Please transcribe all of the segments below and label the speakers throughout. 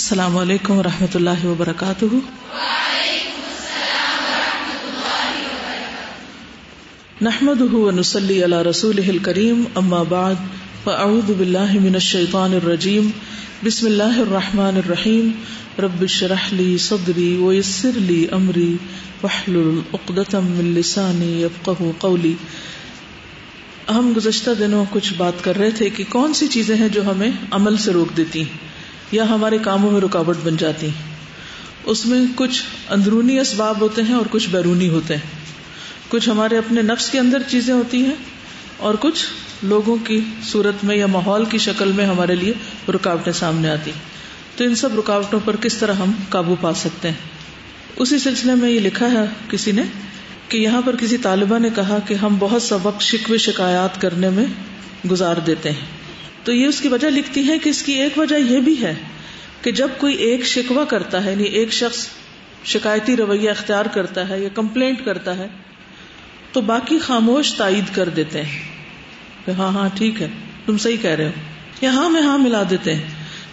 Speaker 1: السلام علیکم و رحمۃ اللہ وبرکاتہ۔ نحمد نسلی اللہ رسول کریم اما بعد، فاعوذ باللہ من الشیطان الرجیم۔ بسم اللہ الرحمن الرحیم۔ رب شرح لی صدری ویسر لی امری۔ وحلل اقدتم من لسانی یفقہ قولی۔ ہم گزشتہ دنوں کچھ بات کر رہے تھے کہ کون سی چیزیں ہیں جو ہمیں عمل سے روک دیتی ہیں۔ یا ہمارے کاموں میں رکاوٹ بن جاتی ہیں۔ اس میں کچھ اندرونی اسباب ہوتے ہیں اور کچھ بیرونی ہوتے ہیں۔ کچھ ہمارے اپنے نفس کے اندر چیزیں ہوتی ہیں اور کچھ لوگوں کی صورت میں یا ماحول کی شکل میں ہمارے لیے رکاوٹیں سامنے آتی۔ تو ان سب رکاوٹوں پر کس طرح ہم قابو پا سکتے ہیں؟ اسی سلسلے میں یہ لکھا ہے کسی نے کہ یہاں پر کسی طالبہ نے کہا کہ ہم بہت سا وقت شکوے شکایات کرنے میں گزار دیتے ہیں۔ تو یہ اس کی وجہ لکھتی ہے کہ اس کی ایک وجہ یہ بھی ہے کہ جب کوئی ایک شکوا کرتا ہے یعنی ایک شخص شکایتی رویہ اختیار کرتا ہے یا کمپلینٹ کرتا ہے، تو باقی خاموش تائید کر دیتے ہیں کہ ہاں ہاں ٹھیک ہے، تم صحیح کہہ رہے ہو۔ یا ہاں میں ہاں ملا دیتے ہیں،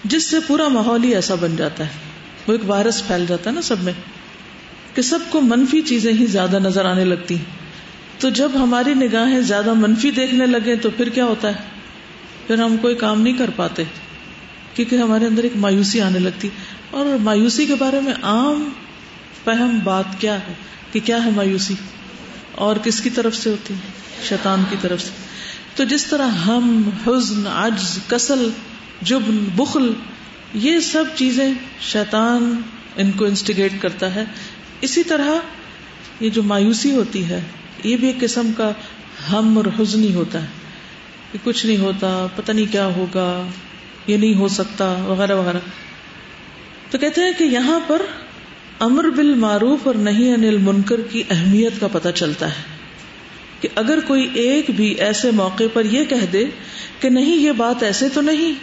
Speaker 1: جس سے پورا ماحول ہی ایسا بن جاتا ہے۔ وہ ایک وائرس پھیل جاتا ہے نا سب میں، کہ سب کو منفی چیزیں ہی زیادہ نظر آنے لگتی تو جب ہماری نگاہیں زیادہ منفی دیکھنے لگے تو پھر کیا ہوتا ہے؟ پھر ہم کوئی کام نہیں کر پاتے، کیونکہ ہمارے اندر ایک مایوسی آنے لگتی۔ اور مایوسی کے بارے میں عام فہم بات کیا ہے؟ کہ کیا ہے مایوسی؟ اور کس کی طرف سے ہوتی ہے؟ شیطان کی طرف سے۔ تو جس طرح ہم، حزن، عجز، کسل، جبن، بخل، یہ سب چیزیں شیطان ان کو انسٹیگیٹ کرتا ہے۔ اسی طرح یہ جو مایوسی ہوتی ہے، یہ بھی ایک قسم کا ہم اور حزن ہی ہوتا ہے۔ کہ کچھ نہیں ہوتا، پتہ نہیں کیا ہوگا، یہ نہیں ہو سکتا، وغیرہ وغیرہ۔ تو کہتے ہیں کہ یہاں پر امر بال معروف اور نہیں انل منکر کی اہمیت کا پتہ چلتا ہے کہ اگر کوئی ایک بھی ایسے موقع پر یہ کہہ دے کہ نہیں، یہ بات ایسے تو نہیں۔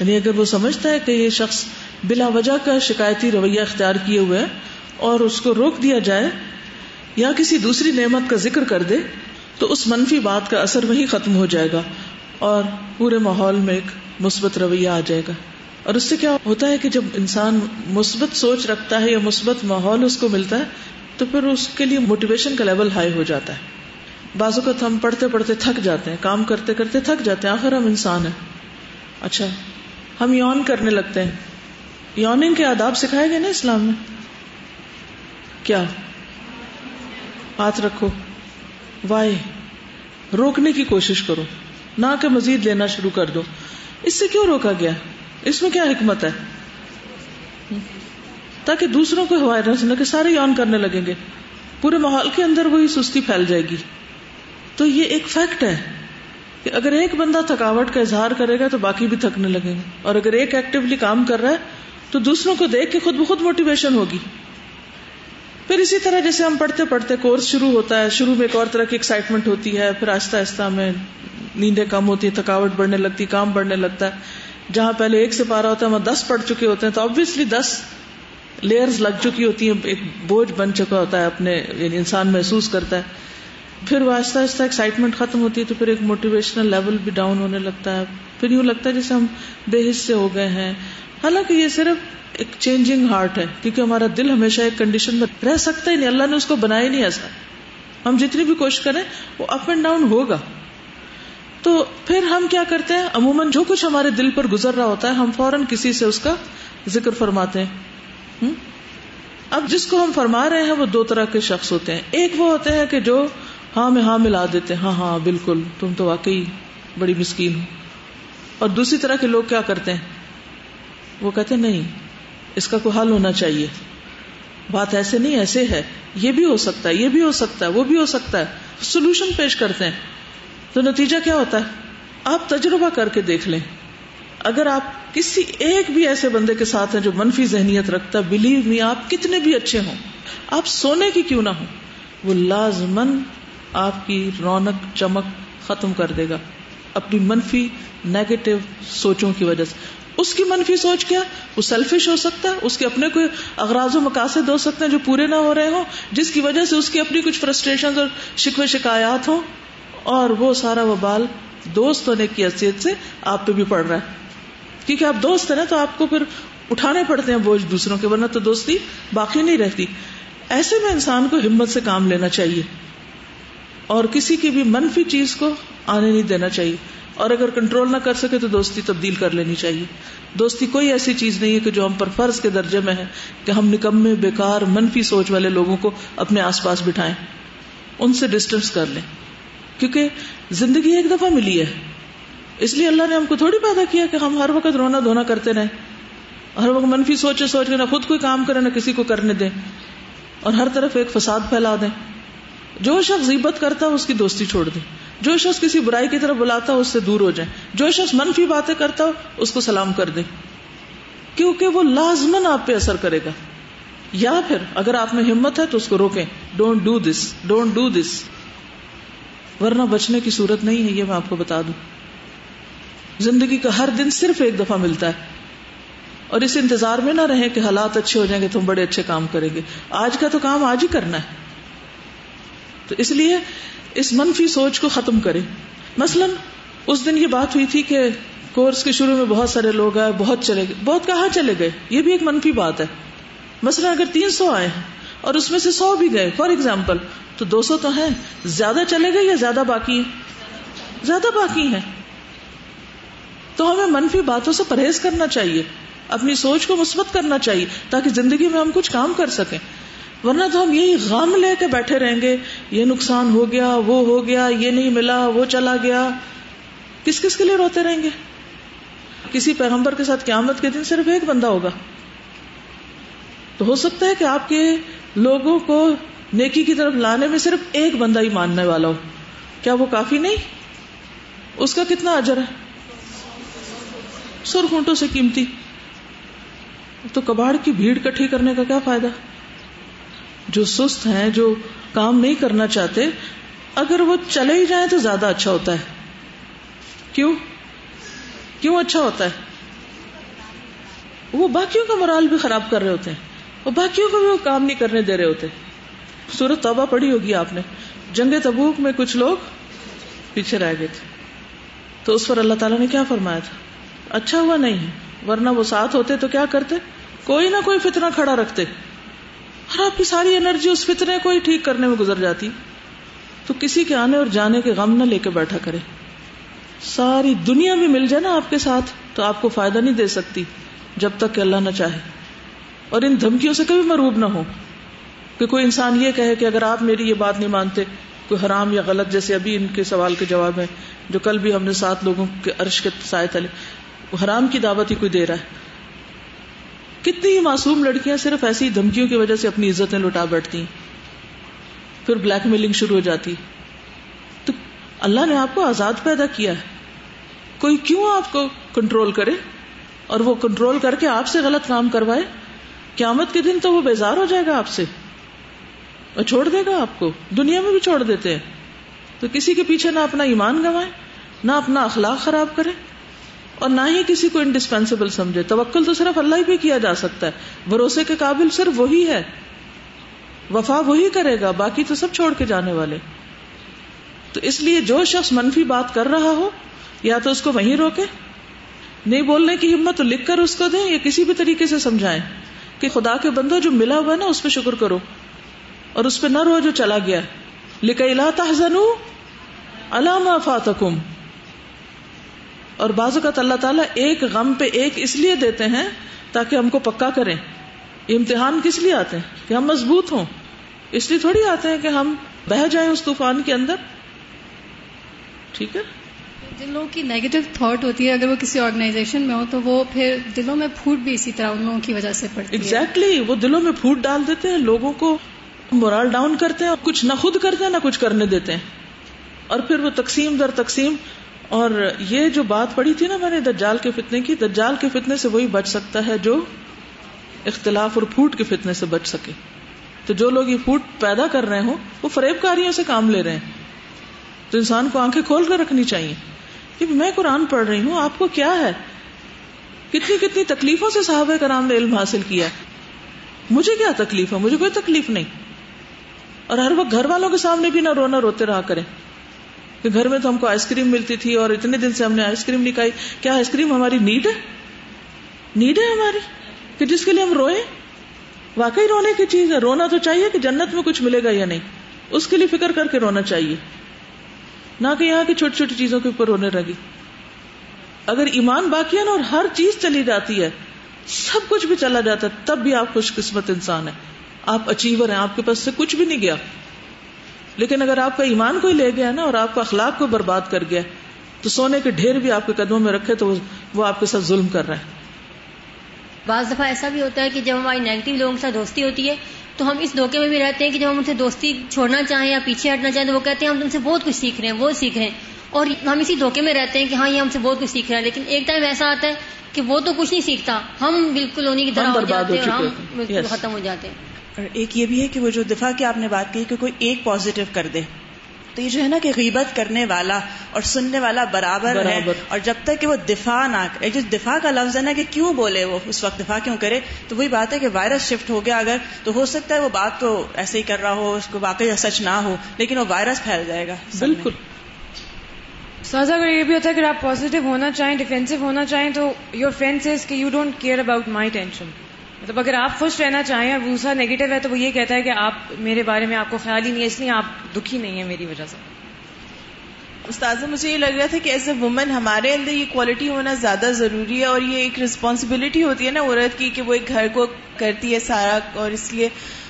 Speaker 1: یعنی اگر وہ سمجھتا ہے کہ یہ شخص بلا وجہ کا شکایتی رویہ اختیار کیے ہوئے اور اس کو روک دیا جائے یا کسی دوسری نعمت کا ذکر کر دے تو اس منفی بات کا اثر وہی ختم ہو جائے گا اور پورے ماحول میں ایک مثبت رویہ آ جائے گا۔ اور اس سے کیا ہوتا ہے کہ جب انسان مثبت سوچ رکھتا ہے یا مثبت ماحول اس کو ملتا ہے، تو پھر اس کے لیے موٹیویشن کا لیول ہائی ہو جاتا ہے۔ بازو کا ہم پڑھتے پڑھتے تھک جاتے ہیں، کام کرتے کرتے تھک جاتے ہیں، آخر ہم انسان ہیں۔ اچھا ہم یون کرنے لگتے ہیں۔ یوننگ کے آداب سکھائے گئے نا اسلام میں؟ کیا؟ ہاتھ رکھو۔ وائے، روکنے کی کوشش کرو۔ نہ کہ مزید لینا شروع کر دو۔ اس سے کیوں روکا گیا؟ اس میں کیا حکمت ہے؟ تاکہ دوسروں کو نہ کہ سارے یون کرنے لگیں گے۔ پورے ماحول کے اندر وہی سستی پھیل جائے گی۔ تو یہ ایک فیکٹ ہے کہ اگر ایک بندہ تھکاوٹ کا اظہار کرے گا تو باقی بھی تھکنے لگیں گے۔ اور اگر ایک ایکٹیولی کام کر رہا ہے تو دوسروں کو دیکھ کے خود بخود موٹیویشن ہوگی۔ پھر اسی طرح جیسے ہم پڑھتے پڑھتے کورس شروع ہوتا ہے، شروع میں ایک اور طرح کی ایکسائٹمنٹ ہوتی ہے، پھر آہستہ آہستہ میں نیندیں کم ہوتی ہیں، تھکاوٹ بڑھنے لگتی، کام بڑھنے لگتا ہے۔ جہاں پہلے ایک سے پارا ہوتا ہے وہاں دس پڑھ چکے ہوتے ہیں، تو آبیسلی دس لیئرز لگ چکی ہوتی ہیں، ایک بوجھ بن چکا ہوتا ہے، اپنے یعنی انسان محسوس کرتا ہے۔ پھر وہ آہستہ آہستہ ایکسائٹمنٹ ختم ہوتی ہے، تو پھر ایک موٹیویشنل لیول بھی ڈاؤن ہونے لگتا ہے۔ پھر یوں لگتا ہے جیسے ہم بے حصے ہو گئے ہیں حالانکہ یہ صرف ایک چینجنگ ہارٹ ہے، کیونکہ ہمارا دل ہمیشہ ایک کنڈیشن میں رہ سکتا ہی نہیں، اللہ نے اس کو بنایا نہیں ایسا۔ ہم جتنی بھی کوشش کریں، وہ اپ اینڈ ڈاؤن ہوگا۔ تو پھر ہم کیا کرتے ہیں؟ عموماً جو کچھ ہمارے دل پر گزر رہا ہوتا ہے، ہم فوراً کسی سے اس کا ذکر فرماتے ہیں۔ اب جس کو ہم فرما رہے ہیں، وہ دو طرح کے شخص ہوتے ہیں۔ ایک وہ ہوتے ہیں کہ جو ہاں میں ہاں ملا دیتے ہیں۔ ہاں ہاں بالکل، تم تو واقعی بڑی مسکین ہو۔ اور دوسری طرح کے لوگ کیا کرتے ہیں؟ وہ کہتے نہیں، اس کا کوئی حل ہونا چاہیے۔ بات ایسے نہیں، ایسے ہے۔ یہ بھی ہو سکتا ہے، یہ بھی ہو سکتا ہے، وہ بھی ہو سکتا ہے۔ سولوشن پیش کرتے ہیں۔ تو نتیجہ کیا ہوتا ہے؟ آپ تجربہ کر کے دیکھ لیں۔ اگر آپ کسی ایک بھی ایسے بندے کے ساتھ ہیں جو منفی ذہنیت رکھتا بلیو می آپ کتنے بھی اچھے ہوں، آپ سونے کی کیوں نہ ہو وہ لازمن آپ کی رونق، چمک ختم کر دے گا۔ اپنی منفی نیگیٹو سوچوں کی وجہ سے۔ اس کی منفی سوچ کیا؟ وہ سیلفش ہو سکتا ہے، اس کے اپنے کوئی اغراض و مقاصد ہو سکتے ہیں جو پورے نہ ہو رہے ہوں، جس کی وجہ سے اس کی اپنی کچھ فرسٹریشن اور شکوے شکایات ہوں۔ اور وہ سارا وبال دوست ہونے کی حیثیت سے آپ پہ بھی پڑ رہا ہے۔ کیونکہ آپ دوست ہیں نا، تو آپ کو پھر اٹھانے پڑتے ہیں بوجھ دوسروں کے، ورنہ تو دوستی باقی نہیں رہتی۔ ایسے میں انسان کو ہمت سے کام لینا چاہیے۔ اور کسی کی بھی منفی چیز کو آنے نہیں دینا چاہیے۔ اور اگر کنٹرول نہ کر سکے تو دوستی تبدیل کر لینی چاہیے۔ دوستی کوئی ایسی چیز نہیں ہے کہ جو ہم پر فرض کے درجے میں ہے کہ ہم نکمے، بیکار، منفی سوچ والے لوگوں کو اپنے آس پاس بٹھائیں۔ ان سے ڈسٹینس کر لیں۔ کیونکہ زندگی ایک دفعہ ملی ہے۔ اس لیے اللہ نے ہم کو تھوڑی پیدا کیا کہ ہم ہر وقت رونا دھونا کرتے رہیں۔ ہر وقت منفی سوچے سوچ کے نہ خود کوئی کام کرے، نہ کسی کو کرنے دیں۔ اور ہر طرف ایک فساد پھیلا دیں۔ جو شخص غیبت کرتا ہے، اس کی دوستی چھوڑ دیں۔ جو شخص کسی برائی کی طرف بلاتا ہو اس سے دور ہو جائیں جو شخص منفی باتیں کرتا ہو، اس کو سلام کر دیں کیونکہ وہ لازمن آپ پہ اثر کرے گا۔ یا پھر اگر آپ میں ہمت ہے تو اس کو روکیں۔ Don't do this don't do this ورنہ بچنے کی صورت نہیں ہے، یہ میں آپ کو بتا دوں۔ زندگی کا ہر دن صرف ایک دفعہ ملتا ہے۔ اور اس انتظار میں نہ رہے کہ حالات اچھے ہو جائیں گے تم بڑے اچھے کام کریں گے۔ آج کا تو کام آج ہی کرنا ہے۔ تو اس لیے اس منفی سوچ کو ختم کرے۔ مثلا، اس دن یہ بات ہوئی تھی کہ کورس کے شروع میں بہت سارے لوگ آئے، بہت چلے گئے۔ بہت کہاں چلے گئے؟ یہ بھی ایک منفی بات ہے۔ مثلا، اگر تین سو آئے ہیں اور اس میں سے سو بھی گئے، فار ایگزامپل، تو دو سو تو ہیں۔ زیادہ چلے گئے یا زیادہ باقی ہے زیادہ باقی ہے تو ہمیں منفی باتوں سے پرہیز کرنا چاہیے، اپنی سوچ کو مثبت کرنا چاہیے، تاکہ زندگی میں ہم کچھ کام کر سکیں۔ ورنہ تو ہم یہی غم لے کے بیٹھے رہیں گے، یہ نقصان ہو گیا، وہ ہو گیا، یہ نہیں ملا، وہ چلا گیا۔ کس کس کے لیے روتے رہیں گے؟ کسی پیغمبر کے ساتھ قیامت کے دن صرف ایک بندہ ہوگا۔ تو ہو سکتا ہے کہ آپ کے لوگوں کو نیکی کی طرف لانے میں صرف ایک بندہ ہی ماننے والا ہو۔ کیا وہ کافی نہیں؟ اس کا کتنا اجر ہے؟ سر خونٹوں سے قیمتی۔ تو کباڑ کی بھیڑ کٹھی کرنے کا کیا فائدہ؟ جو سست ہیں، جو کام نہیں کرنا چاہتے، اگر وہ چلے ہی جائیں تو زیادہ اچھا ہوتا ہے۔ کیوں؟ کیوں اچھا ہوتا ہے؟ وہ باقیوں کا مرال بھی خراب کر رہے ہوتے ہیں۔ وہ باقیوں کو بھی وہ کام نہیں کرنے دے رہے ہوتے۔ سورت توبہ پڑی ہوگی آپ نے۔ جنگ تبوک میں کچھ لوگ پیچھے رہ گئے تھے۔ تو اس پر اللہ تعالیٰ نے کیا فرمایا تھا؟ اچھا ہوا نہیں ورنہ وہ ساتھ ہوتے تو کیا کرتے؟ کوئی نہ کوئی فتنہ کھڑا رکھتے۔ ہاں، اور آپ کی ساری انرجی اس فطرے کو ہی ٹھیک کرنے میں گزر جاتی۔ تو کسی کے آنے اور جانے کے غم نہ لے کے بیٹھا کرے۔ ساری دنیا بھی مل جائے نا آپ کے ساتھ، تو آپ کو فائدہ نہیں دے سکتی جب تک کہ اللہ نہ چاہے۔ اور ان دھمکیوں سے کبھی مروب نہ ہو۔ کہ کوئی انسان یہ کہے کہ اگر آپ میری یہ بات نہیں مانتے، کوئی حرام یا غلط، جیسے ابھی ان کے سوال کے جواب میں جو کل بھی ہم نے سات لوگوں کے عرش کے سائے تلے حرام کی دعوت ہی کوئی دے رہا ہے۔ کتنی ہی معصوم لڑکیاں صرف ایسی دھمکیوں کی وجہ سے اپنی عزتیں لٹا بیٹھتی پھر بلیک میلنگ شروع ہو جاتی۔ تو اللہ نے آپ کو آزاد پیدا کیا ہے۔ کوئی کیوں آپ کو کنٹرول کرے اور وہ کنٹرول کر کے آپ سے غلط کام کروائے؟ قیامت کے دن تو وہ بیزار ہو جائے گا آپ سے۔ اور چھوڑ دے گا آپ کو۔ دنیا میں بھی چھوڑ دیتے ہیں۔ تو کسی کے پیچھے نہ اپنا ایمان گوائے نہ اپنا اخلاق خراب کرے۔ اور نہ ہی کسی کو انڈسپینسیبل سمجھے۔ توکل تو صرف اللہ ہی پہ کیا جا سکتا ہے۔ بھروسے کے قابل صرف وہی ہے۔ وفا وہی کرے گا، باقی تو سب چھوڑ کے جانے والے۔ تو اس لیے جو شخص منفی بات کر رہا ہو، یا تو اس کو وہیں روکے، نہیں بولنے کی ہمت لکھ کر اس کو دیں، یا کسی بھی طریقے سے سمجھائیں کہ خدا کے بندو جو ملا ہوا ہے نا، اس پہ شکر کرو۔ اور اس پہ نہ رو جو چلا گیا۔ لکھ تحزن علامہ فاتکم۔ اور بعض اوقات اللہ تعالیٰ ایک غم پہ ایک اس لیے دیتے ہیں تاکہ ہم کو پکا کریں۔ امتحان کس لیے آتے ہیں؟ کہ ہم مضبوط ہوں۔ اس لیے تھوڑی آتے ہیں کہ ہم بہ جائیں اس طوفان کے اندر۔ ٹھیک ہے؟
Speaker 2: جن لوگوں کی نیگیٹو تھاٹ ہوتی ہے اگر وہ کسی آرگنائزیشن میں ہو تو وہ پھر دلوں میں پھوٹ بھی اسی طرح ان لوگوں کی وجہ سے پڑتی
Speaker 1: ہے۔ Exactly, وہ دلوں میں پھوٹ ڈال دیتے ہیں لوگوں کو مورال ڈاؤن کرتے ہیں اور کچھ نہ خود کرتے ہیں نہ کچھ کرنے دیتے ہیں۔ اور پھر وہ تقسیم در تقسیم اور یہ جو بات پڑی تھی نا میں نے دجال کے فتنے کی، دجال کے فتنے سے وہی بچ سکتا ہے جو اختلاف اور پھوٹ کے فتنے سے بچ سکے۔ تو جو لوگ یہ پھوٹ پیدا کر رہے ہوں، وہ فریب کاریوں سے کام لے رہے ہیں۔ تو انسان کو آنکھیں کھول کر رکھنی چاہیے۔ کہ میں قرآن پڑھ رہی ہوں، آپ کو کیا ہے؟ کتنی کتنی تکلیفوں سے صحابہ کرام نے علم حاصل کیا مجھے کیا تکلیف ہے؟ مجھے کوئی تکلیف نہیں۔ اور ہر وقت گھر والوں کے سامنے بھی نہ رونا، روتے رہا کریں۔ کہ گھر میں تو ہم کو آئس کریم ملتی تھی اور اتنے دن سے ہم نے آئس کریم نہیں کھائی۔ کیا آئس کریم ہماری نیڈ ہے؟ نیڈ ہے ہماری؟ جس کے لیے ہم روئیں؟ واقعی رونے کی چیز ہے۔ رونا تو چاہیے کہ جنت میں کچھ ملے گا یا نہیں۔ اس کے لیے فکر کر کے رونا چاہیے۔ نہ کہ یہاں کی چھوٹی چھوٹی چیزوں کے اوپر رونے لگی۔ اگر ایمان باقی ہے نا اور ہر چیز چلی جاتی ہے، سب کچھ بھی چلا جاتا ہے، تب بھی آپ خوش قسمت انسان ہے آپ اچیور ہیں، آپ کے پاس سے کچھ بھی نہیں گیا۔ لیکن اگر آپ کا ایمان کوئی لے گیا نا اور آپ کا اخلاق کو برباد کر گیا تو سونے کے ڈھیر بھی آپ کے قدموں میں رکھے تو وہ آپ کے ساتھ ظلم کر رہا ہے۔
Speaker 3: بعض دفعہ ایسا بھی ہوتا ہے کہ جب ہماری نیگیٹو لوگوں کے ساتھ دوستی ہوتی ہے تو ہم اس دھوکے میں بھی رہتے ہیں کہ جب ہم ان سے دوستی چھوڑنا چاہیں یا پیچھے ہٹنا چاہیں تو وہ کہتے ہیں ہم تم سے بہت کچھ سیکھ رہے ہیں وہ سیکھ رہے ہیں۔ اور ہم اسی دھوکے میں رہتے ہیں کہ ہاں یہ ہم سے بہت کچھ سیکھ رہا ہے لیکن ایک ٹائم ایسا آتا ہے کہ وہ تو کچھ نہیں سیکھتا۔ ہم بالکل انہیں کی طرح ہو جاتے ہیں اور ہم ختم ہو جاتے ہیں۔
Speaker 4: اور ایک یہ بھی ہے کہ وہ جو دفاع کی آپ نے بات کی کہ کوئی ایک پازیٹو کر دے تو یہ جو ہے نا کہ غیبت کرنے والا اور سننے والا برابر, برابر۔ ہے اور جب تک کہ وہ دفاع نہ کرے جو دفاع کا لفظ ہے نا کہ کیوں بولے وہ اس وقت دفاع کیوں کرے تو وہی بات ہے کہ وائرس شفٹ ہو گیا اگر تو ہو سکتا ہے وہ بات کو ایسے ہی کر رہا ہو اس کو واقعی سچ نہ ہو لیکن وہ وائرس پھیل جائے گا۔
Speaker 1: بالکل۔
Speaker 5: سازا اگر یہ بھی ہوتا ہے کہ آپ پازیٹیو ہونا چاہیں ڈیفینسو ہونا چاہیں تو یور فرینڈ از کہ you don't care about my tension مطلب اگر آپ خوش رہنا چاہیں اور دوسرا نیگیٹو ہے تو وہ یہ کہتا ہے کہ آپ میرے بارے میں آپ کو خیال ہی نہیں ہے اس لیے آپ دکھی نہیں ہے میری وجہ سے۔
Speaker 6: استاذ مجھے یہ لگ رہا تھا کہ ایز اے وومن ہمارے اندر یہ کوالٹی ہونا زیادہ ضروری ہے اور یہ ایک رسپانسبلٹی ہوتی ہے نا عورت کی کہ وہ ایک گھر کو کرتی ہے سارا اور اس لیے۔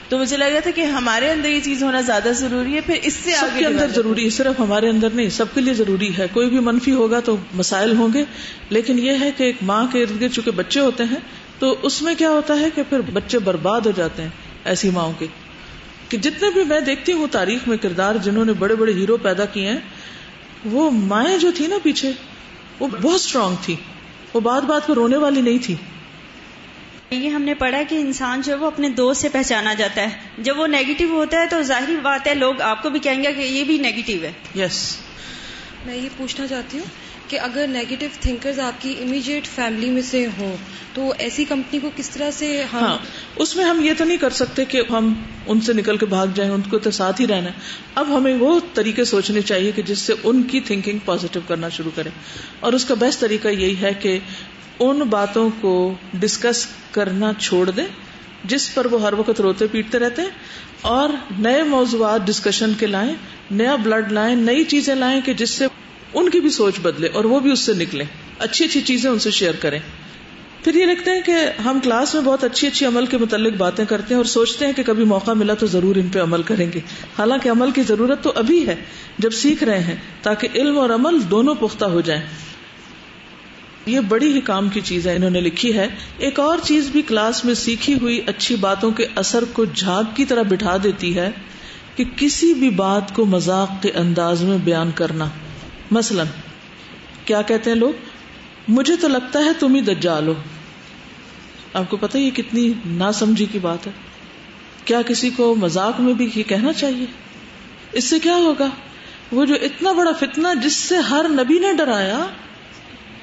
Speaker 6: تو مجھے لگ رہا تھا کہ ہمارے اندر یہ چیز ہونا زیادہ ضروری ہے پھر اس سے
Speaker 1: سب کے اندر ضروری ہے صرف ہمارے اندر نہیں سب کے لیے ضروری ہے۔ کوئی بھی منفی ہوگا تو مسائل ہوں گے لیکن یہ ہے کہ ایک ماں کے ارد گرد چونکہ بچے ہوتے ہیں تو اس میں کیا ہوتا ہے کہ پھر بچے برباد ہو جاتے ہیں ایسی ماؤں کے۔ کہ جتنے بھی میں دیکھتی ہوں تاریخ میں کردار جنہوں نے بڑے بڑے ہیرو پیدا کیے ہیں وہ مائیں جو تھی نا پیچھے وہ بہت اسٹرانگ تھی۔ وہ بات بات پہ رونے والی نہیں تھی۔
Speaker 4: یہ ہم نے پڑھا کہ انسان جو ہے وہ اپنے دوست سے پہچانا جاتا ہے۔ جب وہ نیگیٹو ہوتا ہے تو ظاہری بات ہے لوگ آپ کو بھی کہیں گے کہ یہ بھی نیگیٹو ہے۔
Speaker 1: یس
Speaker 7: میں یہ پوچھنا چاہتی ہوں کہ اگر نیگیٹو تھنکرز آپ کی امیڈیٹ فیملی میں سے ہوں، تو ایسی کمپنی کو کس طرح سے ہم
Speaker 1: ہاں اس میں ہم یہ تو نہیں کر سکتے کہ ہم ان سے نکل کے بھاگ جائیں، ان کو تو ساتھ ہی رہنا ہے۔ اب ہمیں وہ طریقے سوچنے چاہیے کہ جس سے ان کی تھنکنگ پازیٹو کرنا شروع کریں اور اس کا بیسٹ طریقہ یہی ہے کہ ان باتوں کو ڈسکس کرنا چھوڑ دیں، جس پر وہ ہر وقت روتے پیٹتے رہتے ہیں، اور نئے موضوعات ڈسکشن کے لائیں، نیا بلڈ لائیں، نئی چیزیں لائیں کہ جس سے ان کی بھی سوچ بدلے اور وہ بھی اس سے نکلے اچھی اچھی چیزیں ان سے شیئر کریں۔ پھر یہ لکھتے ہیں کہ ہم کلاس میں بہت اچھی اچھی عمل کے متعلق باتیں کرتے ہیں اور سوچتے ہیں کہ کبھی موقع ملا تو ضرور ان پہ عمل کریں گے۔ حالانکہ عمل کی ضرورت تو ابھی ہے، جب سیکھ رہے ہیں، تاکہ علم اور عمل دونوں پختہ ہو جائیں۔ یہ بڑی ہی کام کی چیز ہے، انہوں نے لکھی ہے۔ ایک اور چیز بھی کلاس میں سیکھی ہوئی اچھی باتوں کے اثر کو جھاگ کی طرح بٹھا دیتی ہے کہ کسی بھی بات کو مذاق کے انداز میں بیان کرنا۔ مثلا، کیا کہتے ہیں لوگ؟ مجھے تو لگتا ہے تم ہی دجال ہو۔ آپ کو پتا یہ کتنی نا سمجھی کی بات ہے۔ کیا کسی کو مذاق میں بھی یہ کہنا چاہیے؟ اس سے کیا ہوگا؟ وہ جو اتنا بڑا فتنہ جس سے ہر نبی نے ڈرایا،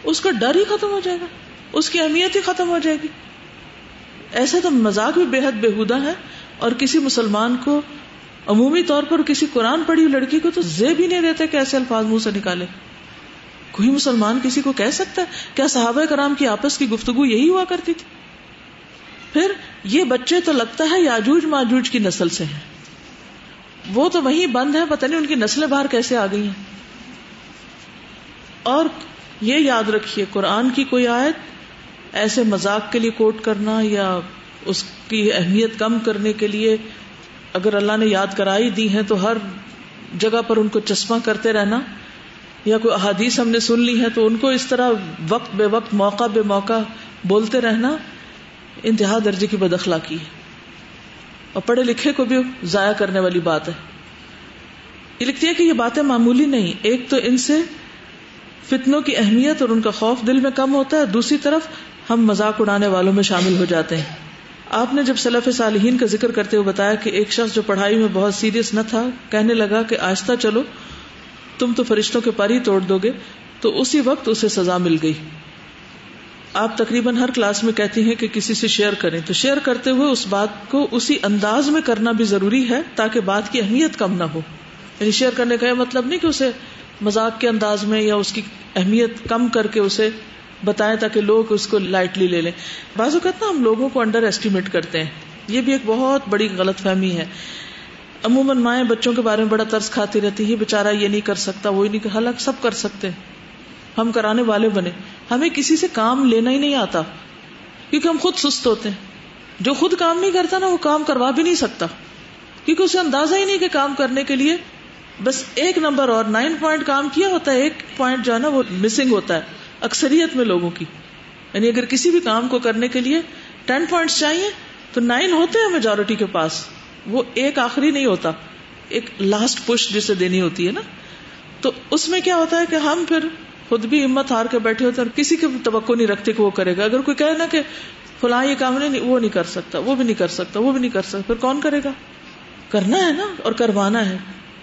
Speaker 1: اس کا ڈر ہی ختم ہو جائے گا۔ اس کی اہمیت ہی ختم ہو جائے گی۔ ایسا تو مذاق بھی بے حد بےحدہ ہے اور کسی مسلمان کو عمومی طور پر کسی قرآن پڑھی لڑکی کو تو زیب ہی نہیں دیتے کہ ایسے الفاظ منہ سے نکالے۔ کوئی مسلمان کسی کو کہہ سکتا ہے؟ کیا صحابہ کرام کی آپس کی گفتگو یہی ہوا کرتی تھی؟ پھر یہ بچے تو لگتا ہے یاجوج ماجوج کی نسل سے ہیں۔ وہ تو وہیں بند ہے پتہ نہیں ان کی نسلیں باہر کیسے آ گئی ہیں۔ اور یہ یاد رکھیے، قرآن کی کوئی آیت ایسے مذاق کے لیے کوٹ کرنا یا اس کی اہمیت کم کرنے کے لیے اگر اللہ نے یاد کرائی دی ہیں تو ہر جگہ پر ان کو چشمہ کرتے رہنا یا کوئی احادیث ہم نے سن لی ہے تو ان کو اس طرح وقت بے وقت موقع بے موقع بولتے رہنا انتہا درجے کی بدخلا کی ہے۔ اور پڑھے لکھے کو بھی ضائع کرنے والی بات ہے۔ یہ لکھتی ہے کہ یہ باتیں معمولی نہیں، ایک تو ان سے فتنوں کی اہمیت اور ان کا خوف دل میں کم ہوتا ہے، دوسری طرف ہم مذاق اڑانے والوں میں شامل ہو جاتے ہیں۔ آپ نے جب سلف صالحین کا ذکر کرتے ہوئے بتایا کہ ایک شخص جو پڑھائی میں بہت سیریس نہ تھا، کہنے لگا کہ آہستہ چلو، تم تو فرشتوں کے پر ہی توڑ دو گے، تو اسی وقت اسے سزا مل گئی۔ آپ تقریباً ہر کلاس میں کہتی ہیں کہ کسی سے شیئر کریں، تو شیئر کرتے ہوئے اس بات کو اسی انداز میں کرنا بھی ضروری ہے تاکہ بات کی اہمیت کم نہ ہو۔ یعنی شیئر کرنے کا یہ مطلب نہیں کہ اسے مذاق کے انداز میں یا اس کی اہمیت کم کر کے اسے بتائیں تاکہ لوگ اس کو لائٹلی لے لیں۔ بعض اوقات نا ہم لوگوں کو انڈر ایسٹیمیٹ کرتے ہیں۔ یہ بھی ایک بہت بڑی غلط فہمی ہے۔ عموماً مائیں بچوں کے بارے میں بڑا ترس کھاتی رہتی ہے بےچارا یہ نہیں کر سکتا، وہ نہیں حالانکہ سب کر سکتے ہم کرانے والے بنے۔ ہمیں کسی سے کام لینا ہی نہیں آتا۔ کیونکہ ہم خود سست ہوتے ہیں۔ جو خود کام نہیں کرتا نا، وہ کام کروا بھی نہیں سکتا۔ کیونکہ اسے اندازہ ہی نہیں کہ کام کرنے کے لیے بس ایک نمبر اور نائن پوائنٹ کام کیا ہوتا ہے، ایک پوائنٹ جو ہے نا، وہ مسنگ ہوتا ہے۔ اکثریت میں لوگوں کی۔ یعنی اگر کسی بھی کام کو کرنے کے لیے ٹین پوائنٹس چاہیے، تو نائن ہوتے ہیں میجورٹی کے پاس۔ وہ ایک آخری نہیں ہوتا۔ ایک لاسٹ پش جسے دینی ہوتی ہے نا۔ تو اس میں کیا ہوتا ہے کہ ہم پھر خود بھی ہمت ہار کے بیٹھے ہوتے ہیں اور کسی کی توقع نہیں رکھتے کہ وہ کرے گا۔ اگر کوئی کہے نا کہ فلاں یہ کام نہیں، وہ نہیں کر سکتا، وہ بھی نہیں کر سکتا، وہ بھی نہیں کر سکتا، پھر کون کرے گا؟ کرنا ہے نا اور کروانا ہے۔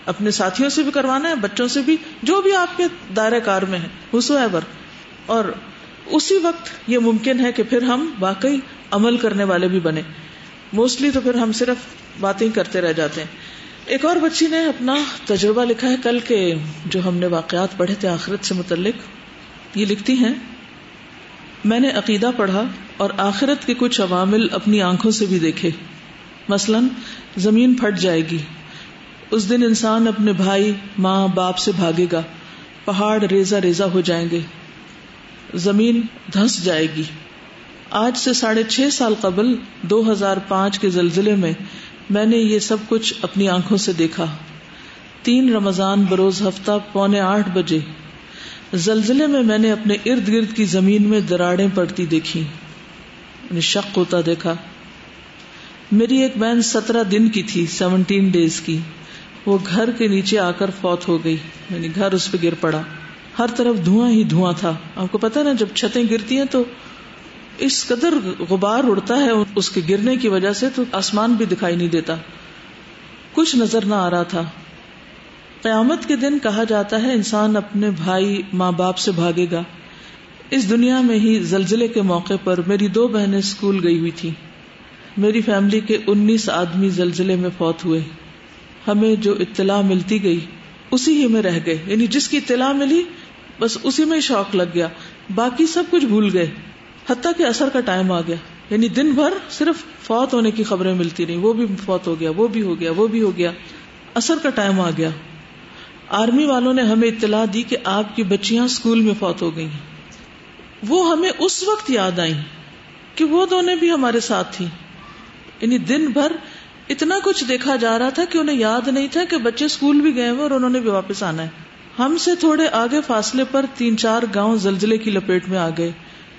Speaker 1: اپنے ساتھیوں سے بھی کروانا ہے، بچوں سے بھی، جو بھی آپ کے دائرہ کار میں ہے حسو ایور اور اسی وقت یہ ممکن ہے کہ پھر ہم واقعی عمل کرنے والے بھی بنے موسٹلی تو پھر ہم صرف باتیں کرتے رہ جاتے ہیں۔ ایک اور بچی نے اپنا تجربہ لکھا ہے کل کے جو ہم نے واقعات پڑھے تھے آخرت سے متعلق۔ یہ لکھتی ہیں، میں نے عقیدہ پڑھا اور آخرت کے کچھ عوامل اپنی آنکھوں سے بھی دیکھے۔ مثلا، زمین پھٹ جائے گی۔ اس دن انسان اپنے بھائی ماں باپ سے بھاگے گا۔ پہاڑ ریزا ریزا ہو جائیں گے۔ زمین دھس جائے گی۔ آج سے ساڑھے چھ سال قبل دو ہزار پانچ کے زلزلے میں میں نے یہ سب کچھ اپنی آنکھوں سے دیکھا۔ تین رمضان بروز ہفتہ پونے آٹھ بجے۔ زلزلے میں میں نے اپنے ارد گرد کی زمین میں دراڑیں پڑتی دیکھی۔ شک ہوتا دیکھا۔ میری ایک بہن سترہ دن کی تھی، سیونٹین ڈیز کی۔ وہ گھر کے نیچے آ کر فوت ہو گئی یعنی گھر اس پہ گر پڑا۔ ہر طرف دھواں ہی دھواں تھا۔ آپ کو پتا نا، جب چھتیں گرتی ہیں تو اس قدر غبار اڑتا ہے اس کے گرنے کی وجہ سے تو آسمان بھی دکھائی نہیں دیتا۔ کچھ نظر نہ آ رہا تھا۔ قیامت کے دن کہا جاتا ہے، انسان اپنے بھائی ماں باپ سے بھاگے گا۔ اس دنیا میں ہی زلزلے کے موقع پر میری دو بہنیں اسکول گئی ہوئی تھی میری فیملی کے انیس آدمی زلزلے میں فوت ہوئے۔ ہمیں جو اطلاع ملتی گئی، اسی ہی میں رہ گئے۔ یعنی جس کی اطلاع ملی بس اسی میں شوق لگ گیا۔ باقی سب کچھ بھول گئے۔ حتیٰ کہ اثر کا ٹائم آ گیا۔ یعنی دن بھر صرف فوت ہونے کی خبریں ملتی نہیں وہ بھی فوت ہو گیا، وہ بھی ہو گیا، وہ بھی ہو گیا۔ اثر کا ٹائم آ گیا۔ آرمی والوں نے ہمیں اطلاع دی کہ آپ کی بچیاں اسکول میں فوت ہو گئی ہیں۔ وہ ہمیں اس وقت یاد آئی کہ وہ دونوں بھی ہمارے ساتھ تھی یعنی دن بھر اتنا کچھ دیکھا جا رہا تھا کہ انہیں یاد نہیں تھا کہ بچے اسکول بھی گئے ہوئے اور انہوں نے بھی واپس آنا ہے۔ ہم سے تھوڑے آگے فاصلے پر تین چار گاؤں زلزلے کی لپیٹ میں آ گئے۔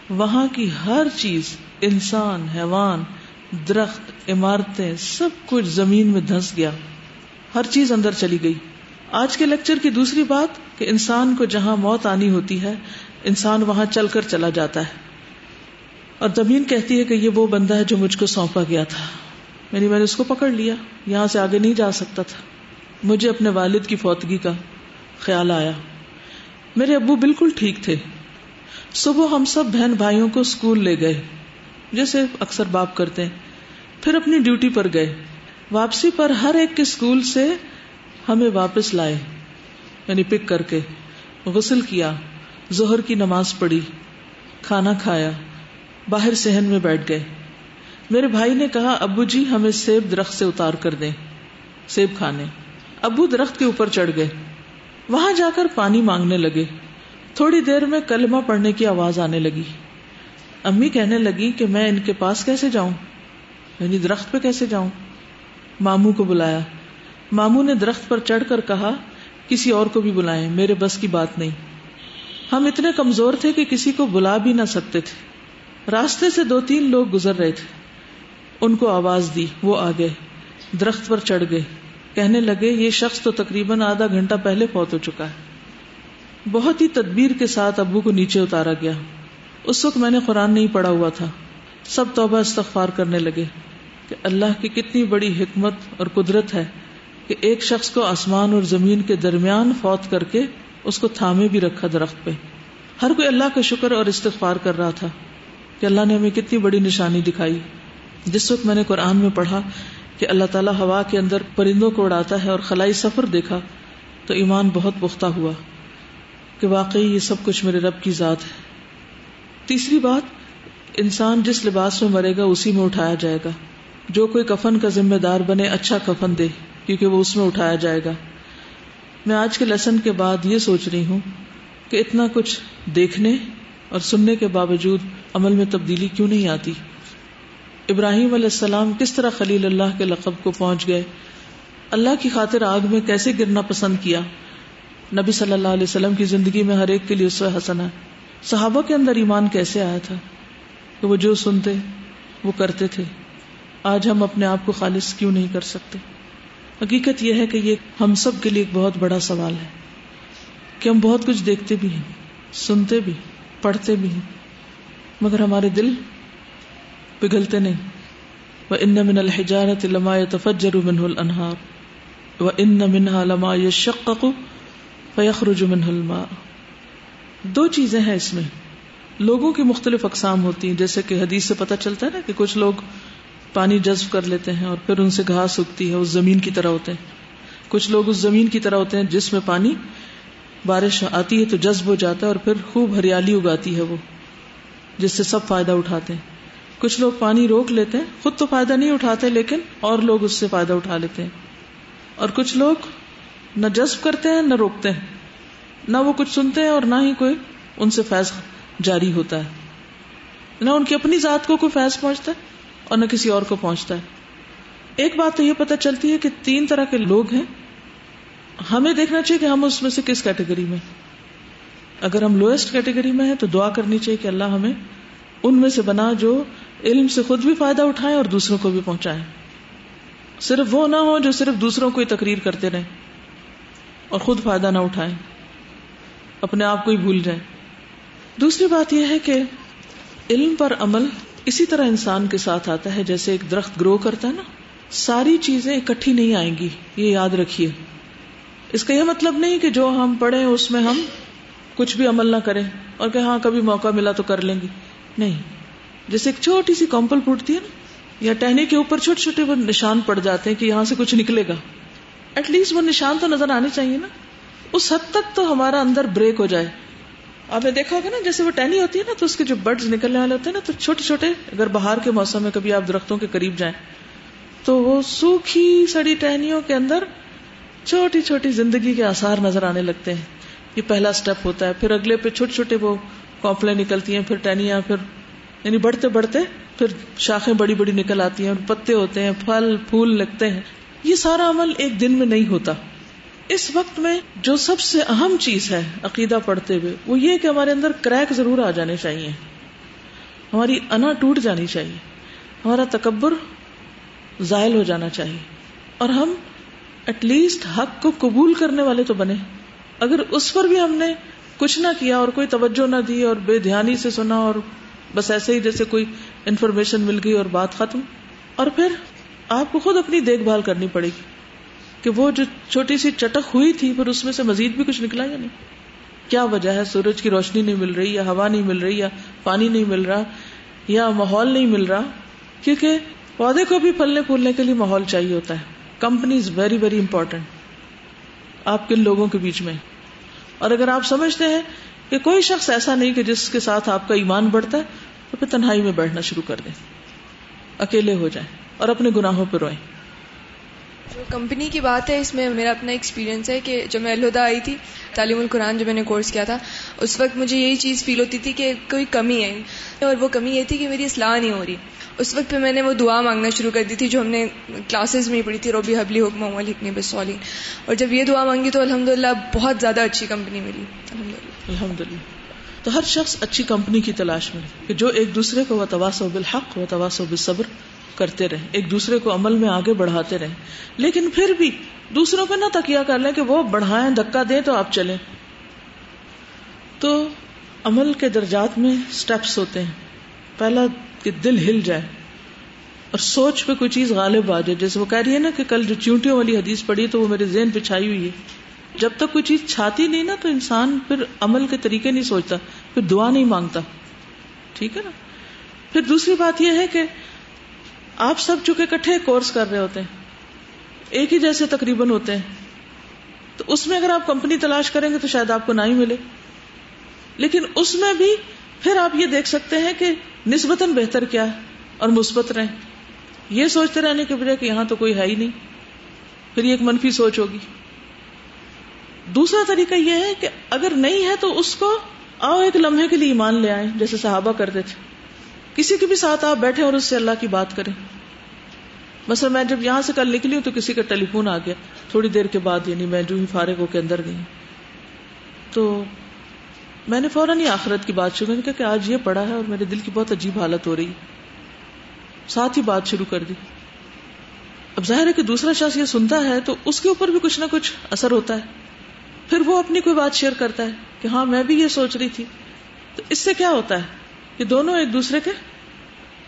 Speaker 1: وہاں کی ہر چیز، انسان، حیوان، درخت، عمارتیں، سب کچھ زمین میں دھس گیا۔ ہر چیز اندر چلی گئی۔ آج کے لیکچر کی دوسری بات کہ انسان کو جہاں موت آنی ہوتی ہے، انسان وہاں چل کر چلا جاتا ہے۔ اور زمین کہتی ہے کہ یہ وہ بندہ ہے جو مجھ کو سونپا گیا تھا۔ میری میں نے اس کو پکڑ لیا، یہاں سے آگے نہیں جا سکتا تھا۔ مجھے اپنے والد کی فوتگی کا خیال آیا۔ میرے ابو بالکل ٹھیک تھے۔ صبح ہم سب بہن بھائیوں کو اسکول لے گئے، جیسے اکثر باپ کرتے ہیں۔ پھر اپنی ڈیوٹی پر گئے۔ واپسی پر ہر ایک کے اسکول سے ہمیں واپس لائے یعنی پک کر کے۔ غسل کیا، ظہر کی نماز پڑھی، کھانا کھایا، باہر سہن میں بیٹھ گئے۔ میرے بھائی نے کہا، ابو جی ہمیں سیب درخت سے اتار کر دیں، سیب کھانے۔ ابو درخت کے اوپر چڑھ گئے۔ وہاں جا کر پانی مانگنے لگے۔ تھوڑی دیر میں کلمہ پڑھنے کی آواز آنے لگی۔ امی کہنے لگی کہ میں ان کے پاس کیسے جاؤں؟ یعنی درخت پہ کیسے جاؤں؟ مامو کو بلایا۔ مامو نے درخت پر چڑھ کر کہا، کسی اور کو بھی بلائیں، میرے بس کی بات نہیں۔ ہم اتنے کمزور تھے کہ کسی کو بلا بھی نہ سکتے تھے۔ راستے سے دو تین لوگ گزر رہے تھے۔ ان کو آواز دی، وہ آ گئے درخت پر چڑھ گئے۔ کہنے لگے، یہ شخص تو تقریباً آدھا گھنٹہ پہلے فوت ہو چکا ہے۔ بہت ہی تدبیر کے ساتھ ابو کو نیچے اتارا گیا۔ اس وقت میں نے قرآن نہیں پڑھا ہوا تھا۔ سب توبہ استغفار کرنے لگے کہ اللہ کی کتنی بڑی حکمت اور قدرت ہے کہ ایک شخص کو آسمان اور زمین کے درمیان فوت کر کے اس کو تھامے بھی رکھا درخت پہ۔ ہر کوئی اللہ کا شکر اور استغفار کر رہا تھا کہ اللہ نے ہمیں کتنی بڑی نشانی دکھائی۔ جس وقت میں نے قرآن میں پڑھا کہ اللہ تعالیٰ ہوا کے اندر پرندوں کو اڑاتا ہے اور خلائی سفر دیکھا تو ایمان بہت پختہ ہوا کہ واقعی یہ سب کچھ میرے رب کی ذات ہے۔ تیسری بات، انسان جس لباس میں مرے گا اسی میں اٹھایا جائے گا۔ جو کوئی کفن کا ذمہ دار بنے اچھا کفن دے، کیونکہ وہ اس میں اٹھایا جائے گا۔ میں آج کے لیسن کے بعد یہ سوچ رہی ہوں کہ اتنا کچھ دیکھنے اور سننے کے باوجود عمل میں تبدیلی کیوں نہیں آتی؟ ابراہیم علیہ السلام کس طرح خلیل اللہ کے لقب کو پہنچ گئے؟ اللہ کی خاطر آگ میں کیسے گرنا پسند کیا؟ نبی صلی اللہ علیہ وسلم کی زندگی میں ہر ایک کے لیے اس حسن ہے۔ صحابہ کے اندر ایمان کیسے آیا تھا؟ کہ وہ جو سنتے، وہ کرتے تھے۔ آج ہم اپنے آپ کو خالص کیوں نہیں کر سکتے؟ حقیقت یہ ہے کہ یہ ہم سب کے لیے ایک بہت بڑا سوال ہے۔ کہ ہم بہت کچھ دیکھتے بھی ہیں، سنتے بھی پڑھتے بھی ہیں، مگر ہمارے دل پگھلتے نہیں۔ وہ ان من الحجارت لما تفجر منہ الانہار و ان منها لما يشقق فيخرج منه الماء۔ دو چیزیں ہیں اس میں۔ لوگوں کی مختلف اقسام ہوتی ہیں، جیسے کہ حدیث سے پتہ چلتا ہے نا کہ کچھ لوگ پانی جذب کر لیتے ہیں اور پھر ان سے گھاس اگتی ہے، اس زمین کی طرح ہوتے ہیں۔ کچھ لوگ اس زمین کی طرح ہوتے ہیں جس میں پانی بارش آتی ہے تو جذب ہو جاتا ہے اور پھر خوب ہریالی اگاتی ہے وہ، جس سے سب فائدہ اٹھاتے ہیں۔ کچھ لوگ پانی روک لیتے ہیں، خود تو فائدہ نہیں اٹھاتے، لیکن اور لوگ اس سے فائدہ اٹھا لیتے ہیں۔ اور کچھ لوگ نہ جذب کرتے ہیں، نہ روکتے ہیں۔ نہ وہ کچھ سنتے ہیں اور نہ ہی کوئی ان سے فیض جاری ہوتا ہے۔ نہ ان کی اپنی ذات کو کوئی فیض پہنچتا ہے اور نہ کسی اور کو پہنچتا ہے۔ ایک بات تو یہ پتہ چلتی ہے کہ تین طرح کے لوگ ہیں۔ ہمیں دیکھنا چاہیے کہ ہم اس میں سے کس کیٹیگری میں اگر ہم لوئسٹ کیٹیگری میں ہیں تو دعا کرنی چاہیے کہ اللہ ہمیں ان میں سے بنا جو علم سے خود بھی فائدہ اٹھائیں اور دوسروں کو بھی پہنچائیں۔ صرف وہ نہ ہو جو صرف دوسروں کو ہی تقریر کرتے رہیں اور خود فائدہ نہ اٹھائیں۔ اپنے آپ کو ہی بھول جائیں۔ دوسری بات یہ ہے کہ علم پر عمل اسی طرح انسان کے ساتھ آتا ہے جیسے ایک درخت گرو کرتا ہے نا۔ ساری چیزیں اکٹھی نہیں آئیں گی، یہ یاد رکھیے۔ اس کا یہ مطلب نہیں کہ جو ہم پڑھیں اس میں ہم کچھ بھی عمل نہ کریں اور کہ ہاں کبھی موقع ملا تو کر لیں گے نہیں۔ جیسے ایک چھوٹی سی کمپل پھوٹتی ہے نا، یا ٹہنے کے اوپر چھوٹے چھوٹے وہ نشان پڑ جاتے ہیں کہ یہاں سے کچھ نکلے گا۔ ایٹ لیسٹ وہ نشان تو نظر آنے چاہیے نا۔ اس حد تک تو ہمارا اندر بریک ہو جائے۔ آپ نے دیکھا ہوگا نا، جیسے وہ ٹہنی ہوتی ہے نا، تو اس کے جو برڈز نکلنے والے ہوتے ہیں نا، تو چھوٹے چھوٹے اگر باہر کے موسم میں کبھی آپ درختوں کے قریب جائیں، تو وہ سوکھی سڑی ٹہنیوں کے اندر چھوٹی چھوٹی زندگی کے آسار نظر آنے لگتے ہیں۔ یہ پہلا اسٹیپ ہوتا ہے، پھر اگلے پہ چھوٹے چھوٹے وہ کونپلیں نکلتی ہیں، پھر ٹہنیاں، پھر یعنی بڑھتے بڑھتے پھر شاخیں بڑی بڑی نکل آتی ہیں پتے ہوتے ہیں، پھل، پھول لگتے ہیں۔ یہ سارا عمل ایک دن میں نہیں ہوتا۔ اس وقت میں جو سب سے اہم چیز ہے عقیدہ پڑھتے ہوئے، وہ یہ کہ ہمارے اندر کریک ضرور آ جانے چاہیے۔ ہماری انا ٹوٹ جانی چاہیے۔ ہمارا تکبر زائل ہو جانا چاہیے۔ اور ہم ایٹ لیسٹ حق کو قبول کرنے والے تو بنے۔ اگر اس پر بھی ہم نے کچھ نہ کیا اور کوئی توجہ نہ دی اور بے دھیانی سے سنا اور بس ایسے ہی جیسے کوئی انفارمیشن مل گئی اور بات ختم۔ اور پھر آپ کو خود اپنی دیکھ بھال کرنی پڑے گی کہ وہ جو چھوٹی سی چٹک ہوئی تھی، پھر اس میں سے مزید بھی کچھ نکلا یا نہیں؟ کیا وجہ ہے؟ سورج کی روشنی نہیں مل رہی یا ہوا نہیں مل رہی یا پانی نہیں مل رہا یا ماحول نہیں مل رہا؟ کیونکہ پودے کو بھی پھلنے پھولنے کے لیے ماحول چاہیے ہوتا ہے۔ Company is very very important آپ کن لوگوں کے بیچ میں۔ اور اگر آپ سمجھتے ہیں کہ کوئی شخص ایسا نہیں کہ جس کے ساتھ آپ کا ایمان بڑھتا ہے تو پھر تنہائی میں بیٹھنا شروع کر دیں۔ اکیلے ہو جائیں اور اپنے گناہوں پہ روئیں۔
Speaker 7: جو کمپنی کی بات ہے اس میں میرا اپنا ایکسپیرینس ہے کہ جب میں الہدا آئی تھی تعلیم القرآن جو میں نے کورس کیا تھا اس وقت مجھے یہی چیز فیل ہوتی تھی کہ کوئی کمی ہے۔ اور وہ کمی یہ تھی کہ میری اصلاح نہیں ہو رہی۔ اس وقت پہ میں نے وہ دعا مانگنا شروع کر دی تھی جو ہم نے کلاسز میں پڑھی تھی روبی حبلی حکم حکمی بسولین۔ اور جب یہ دعا مانگی تو الحمد بہت زیادہ اچھی کمپنی ملی۔
Speaker 1: الحمد للہ تو ہر شخص اچھی کمپنی کی تلاش میں کہ جو ایک دوسرے کو وہ تواس بالحق و تواس بالصبر کرتے رہیں، ایک دوسرے کو عمل میں آگے بڑھاتے رہیں۔ لیکن پھر بھی دوسروں پہ نہ تکیا کر لیں کہ وہ بڑھائیں دکا دیں تو آپ چلیں۔ تو عمل کے درجات میں سٹیپس ہوتے ہیں۔ پہلا کہ دل ہل جائے اور سوچ پہ کوئی چیز غالب آ جائے۔ جیسے وہ کہہ رہی ہے نا کہ کل جو چیونٹیوں والی حدیث پڑھی تو وہ میرے ذہن پہ چھائی ہوئی ہے۔ جب تک کوئی چیز چھاتی نہیں نا، تو انسان پھر عمل کے طریقے نہیں سوچتا، پھر دعا نہیں مانگتا۔ ٹھیک ہے نا؟ پھر دوسری بات یہ ہے کہ آپ سب چونکہ کٹھے کورس کر رہے ہوتے ہیں، ایک ہی جیسے تقریباً ہوتے ہیں، تو اس میں اگر آپ کمپنی تلاش کریں گے تو شاید آپ کو نہ ہی ملے۔ لیکن اس میں بھی پھر آپ یہ دیکھ سکتے ہیں کہ نسبتاً بہتر کیا ہے اور مثبت رہیں۔ یہ سوچتے رہنے کے بجائے کہ یہاں تو کوئی ہے ہی نہیں، پھر یہ ایک منفی سوچ ہوگی۔ دوسرا طریقہ یہ ہے کہ اگر نہیں ہے تو اس کو آؤ ایک لمحے کے لیے ایمان لے آئے جیسے صحابہ کرتے تھے۔ کسی کے بھی ساتھ آپ بیٹھے اور اس سے اللہ کی بات کریں۔ مثلا میں جب یہاں سے کل نکلی ہوں تو کسی کا ٹیلی فون آ گیا، تھوڑی دیر کے بعد یعنی میں جو ہی فارغ ہو کے اندر گئی۔ تو میں نے فوراً ہی آخرت کی بات شروع کی کہ آج یہ پڑا ہے اور میرے دل کی بہت عجیب حالت ہو رہی ساتھ ہی بات شروع کر دی۔ اب ظاہر ہے کہ دوسرا شخص یہ سنتا ہے تو اس کے اوپر بھی کچھ نہ کچھ اثر ہوتا ہے۔ پھر وہ اپنی کوئی بات شیئر کرتا ہے کہ ہاں میں بھی یہ سوچ رہی تھی۔ تو اس سے کیا ہوتا ہے کہ دونوں ایک دوسرے کے